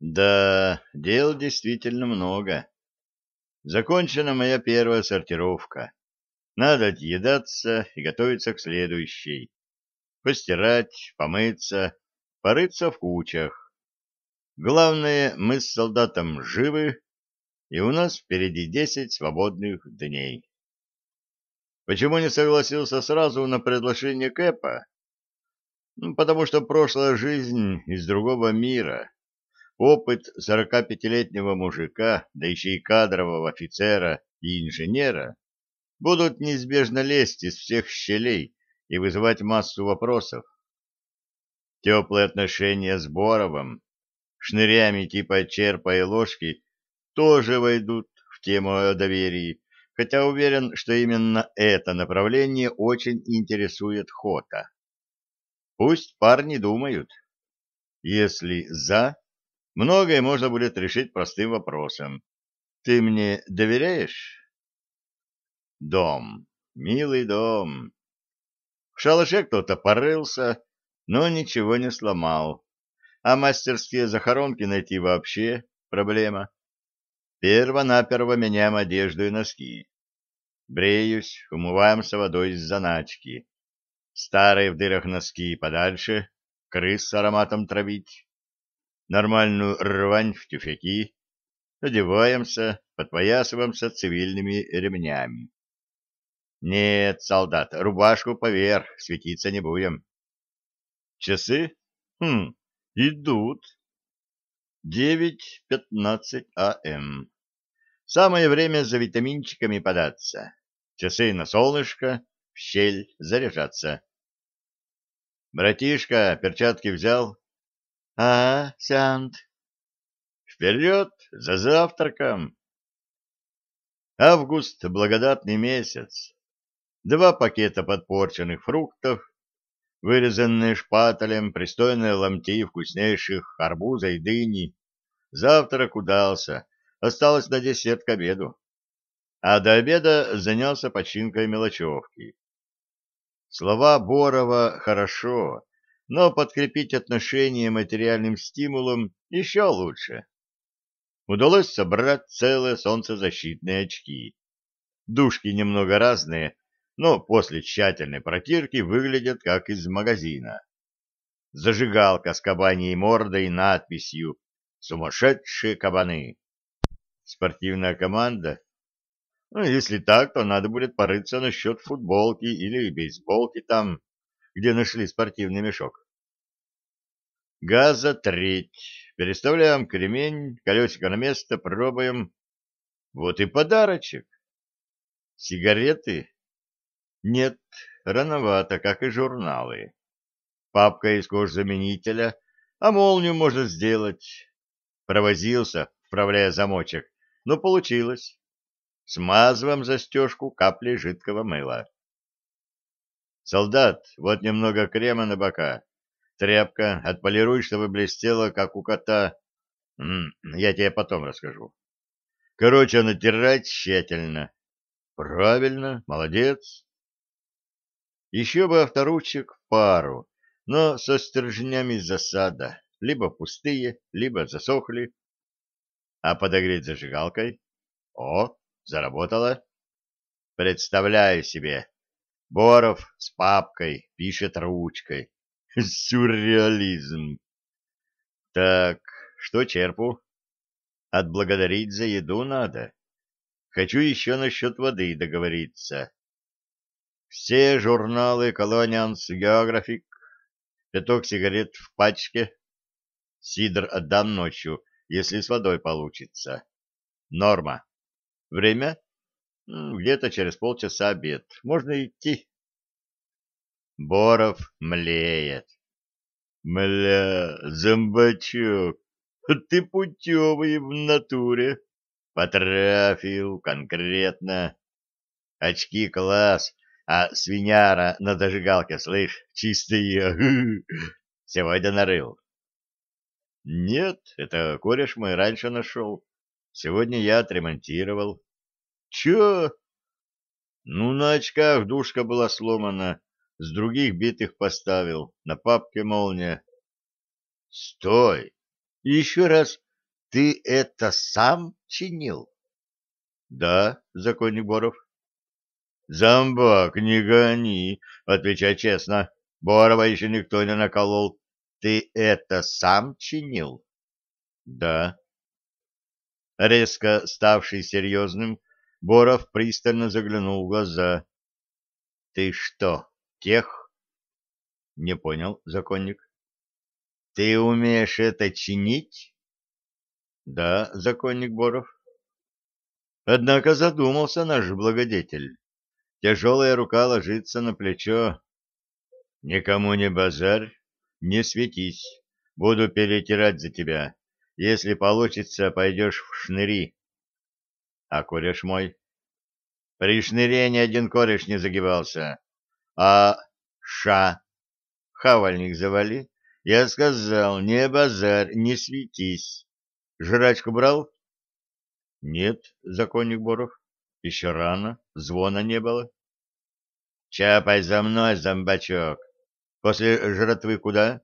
Да, дел действительно много. Закончена моя первая сортировка. Надо отъедаться и готовиться к следующей. Постирать, помыться, порыться в кучах. Главное, мы с солдатом живы, и у нас впереди десять свободных дней. Почему не согласился сразу на предложение Кэпа? Ну, потому что прошлая жизнь из другого мира. Опыт 45-летнего мужика, да еще и кадрового офицера и инженера, будут неизбежно лезть из всех щелей и вызывать массу вопросов. Теплые отношения с Боровым, шнырями типа черпа и ложки тоже войдут в тему о доверии, хотя уверен, что именно это направление очень интересует Хота. Пусть парни думают. Если «за», Многое можно будет решить простым вопросом. Ты мне доверяешь? Дом. Милый дом. В шалаше кто-то порылся, но ничего не сломал. А мастерские захоронки найти вообще проблема. Перво-наперво меняем одежду и носки. Бреюсь, умываемся водой из заначки. Старые в дырах носки подальше, крыс с ароматом травить нормальную рвань в тюфяки, одеваемся, подпоясываемся цивильными ремнями. Нет, солдат, рубашку поверх, светиться не будем. Часы? Хм, идут. 9.15 А.М. Самое время за витаминчиками податься. Часы на солнышко, в щель заряжаться. Братишка, перчатки взял? А, Сянт? Вперед, за завтраком! Август — благодатный месяц. Два пакета подпорченных фруктов, вырезанные шпателем, пристойные ломти вкуснейших арбуза и дыни. Завтрак удался, осталось на десерт к обеду. А до обеда занялся починкой мелочевки. Слова Борова «хорошо», но подкрепить отношения материальным стимулом еще лучше. Удалось собрать целые солнцезащитные очки. Душки немного разные, но после тщательной протирки выглядят как из магазина. Зажигалка с кабаней мордой и надписью «Сумасшедшие кабаны». Спортивная команда? Ну, если так, то надо будет порыться насчет футболки или бейсболки там где нашли спортивный мешок. Газа треть. Переставляем кремень, колесико на место, пробуем. Вот и подарочек. Сигареты? Нет, рановато, как и журналы. Папка из кожзаменителя, а молнию можно сделать. Провозился, вправляя замочек, но получилось. Смазываем застежку каплей жидкого мыла. Солдат, вот немного крема на бока. Тряпка, отполируй, чтобы блестело, как у кота. Я тебе потом расскажу. Короче, натирать тщательно. Правильно, молодец. Еще бы авторучек в пару, но со стержнями засада. Либо пустые, либо засохли. А подогреть зажигалкой? О, заработала. Представляю себе, Боров с папкой пишет ручкой. Сюрреализм. Так, что черпу? Отблагодарить за еду надо. Хочу еще насчет воды договориться. Все журналы Колонианс, Географик. пяток сигарет в пачке. Сидр отдам ночью, если с водой получится. Норма. Время где-то через полчаса обед. Можно идти. Боров млеет. Мля, зомбачок, ты путевый в натуре. Потрафил конкретно. Очки класс, а свиняра на дожигалке слышь, чистые. Сегодня нарыл. Нет, это кореш мой раньше нашел. Сегодня я отремонтировал. Че? Ну, на очках душка была сломана, с других битых поставил, на папке молния. Стой! Еще раз, ты это сам чинил? Да, законник Боров. Зомбак, не гони, отвечай честно. Борова еще никто не наколол. Ты это сам чинил? Да. Резко ставший серьезным, Боров пристально заглянул в глаза. — Ты что, тех? — Не понял законник. — Ты умеешь это чинить? — Да, законник Боров. Однако задумался наш благодетель. Тяжелая рука ложится на плечо. Никому не базарь, не светись. Буду перетирать за тебя. Если получится, пойдешь в шныри. А кореш мой? При шнырении один кореш не загибался. А ша? Хавальник завали. Я сказал, не базар, не светись. Жрачку брал? Нет, законник Боров. Еще рано, звона не было. Чапай за мной, зомбачок. После жратвы куда?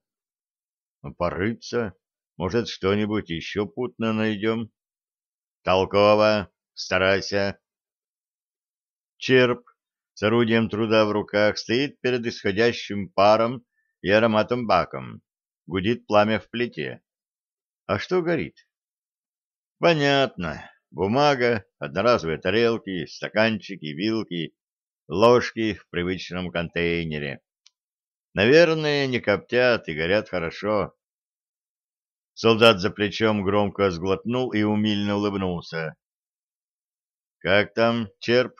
Порыться. Может, что-нибудь еще путно найдем. Толково. Старайся. Черп с орудием труда в руках стоит перед исходящим паром и ароматом баком. Гудит пламя в плите. А что горит? Понятно. Бумага, одноразовые тарелки, стаканчики, вилки, ложки в привычном контейнере. Наверное, не коптят и горят хорошо. Солдат за плечом громко сглотнул и умильно улыбнулся. Как там, Черп?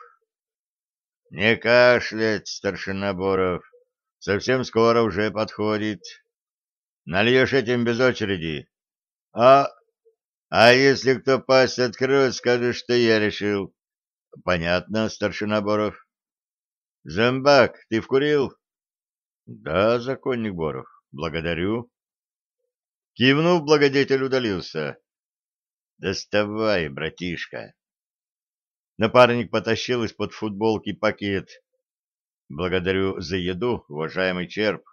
Не кашлять, старшина Боров. Совсем скоро уже подходит. Нальешь этим без очереди. А... А если кто пасть откроет, скажешь, что я решил. Понятно, старшина Боров. Зомбак, ты вкурил? Да, законник Боров. Благодарю. Кивнув, благодетель удалился. Доставай, братишка. Напарник потащил из-под футболки пакет. Благодарю за еду, уважаемый черп.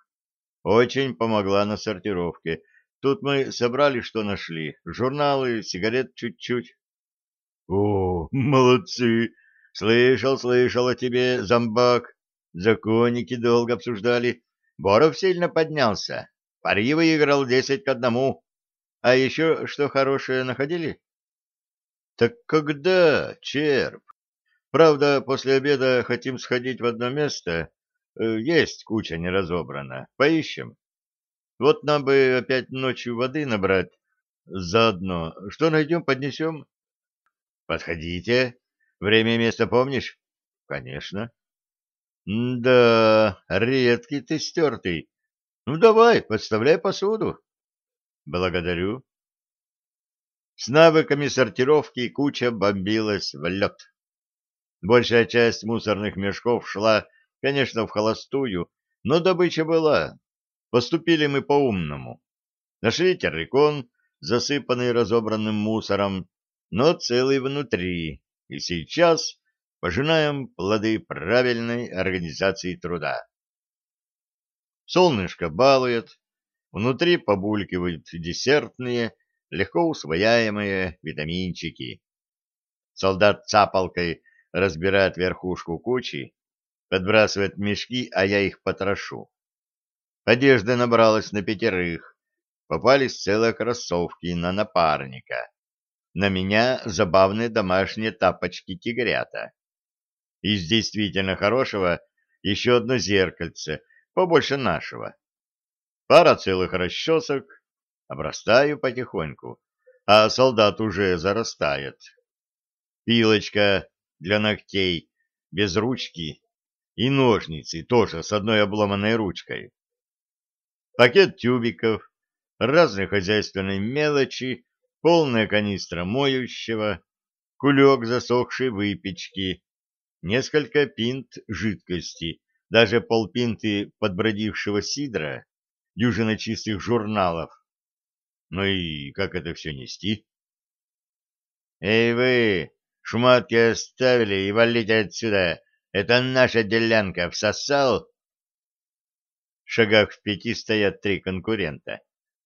Очень помогла на сортировке. Тут мы собрали, что нашли. Журналы, сигарет чуть-чуть. О, молодцы! Слышал, слышал о тебе, зомбак. Законники долго обсуждали. Боров сильно поднялся. Пари выиграл десять к одному. А еще что хорошее находили? Так когда, черп? Правда, после обеда хотим сходить в одно место. Э, есть куча неразобрана. Поищем. Вот нам бы опять ночью воды набрать заодно. Что найдем, поднесем? Подходите. Время и место помнишь? Конечно. Да, редкий ты стертый. Ну давай, подставляй посуду. Благодарю. С навыками сортировки куча бомбилась в лед. Большая часть мусорных мешков шла, конечно, в холостую, но добыча была. Поступили мы по-умному. Нашли террикон, засыпанный разобранным мусором, но целый внутри, и сейчас пожинаем плоды правильной организации труда. Солнышко балует, внутри побулькивают десертные легко усвояемые витаминчики. Солдат цапалкой разбирает верхушку кучи, подбрасывает мешки, а я их потрошу. Одежды набралось на пятерых, попались целые кроссовки на напарника. На меня забавные домашние тапочки тигрята. Из действительно хорошего еще одно зеркальце, побольше нашего. Пара целых расчесок, Обрастаю потихоньку, а солдат уже зарастает. Пилочка для ногтей без ручки и ножницы тоже с одной обломанной ручкой. Пакет тюбиков, разной хозяйственной мелочи, полная канистра моющего, кулек засохшей выпечки, несколько пинт жидкости, даже полпинты подбродившего сидра, дюжина чистых журналов, ну и как это все нести? Эй вы, шмотки оставили и валите отсюда. Это наша делянка. Всосал? В шагах в пяти стоят три конкурента.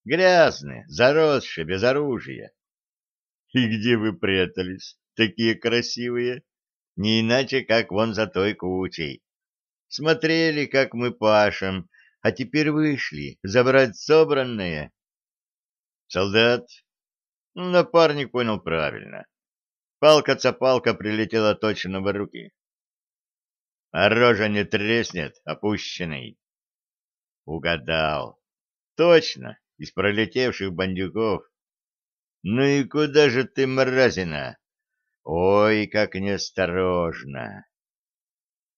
Грязные, заросшие, без оружия. И где вы прятались, такие красивые? Не иначе, как вон за той кучей. Смотрели, как мы пашем, а теперь вышли забрать собранное. «Солдат?» ну, Напарник понял правильно. Палка-цапалка прилетела точно в руки. А Оружие не треснет, опущенный!» Угадал. Точно, из пролетевших бандюков. Ну и куда же ты, мразина? Ой, как неосторожно.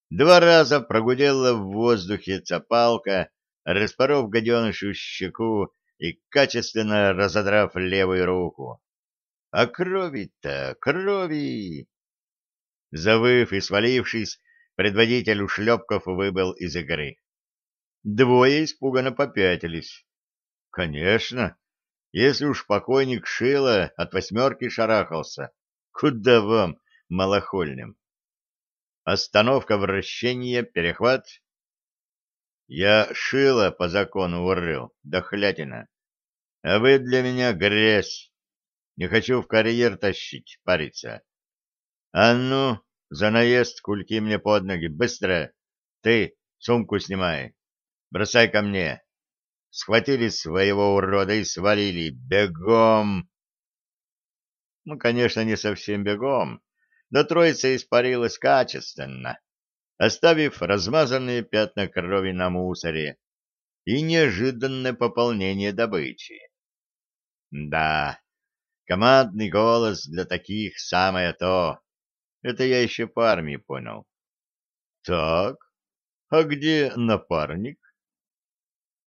Два раза прогудела в воздухе цапалка, распоров гаденышу щеку и качественно разодрав левую руку. А крови-то, крови! Завыв и свалившись, предводитель ушлепков выбыл из игры. Двое испуганно попятились. Конечно, если уж покойник Шила от восьмерки шарахался, куда вам, малохольным? Остановка вращения, перехват. Я Шила по закону урыл, дохлятина. А вы для меня грязь. Не хочу в карьер тащить, париться. А ну, за наезд кульки мне под ноги, быстро. Ты сумку снимай, бросай ко мне. Схватили своего урода и свалили. Бегом! Ну, конечно, не совсем бегом, но троица испарилась качественно, оставив размазанные пятна крови на мусоре и неожиданное пополнение добычи. Да, командный голос для таких самое то. Это я еще по армии понял. Так, а где напарник?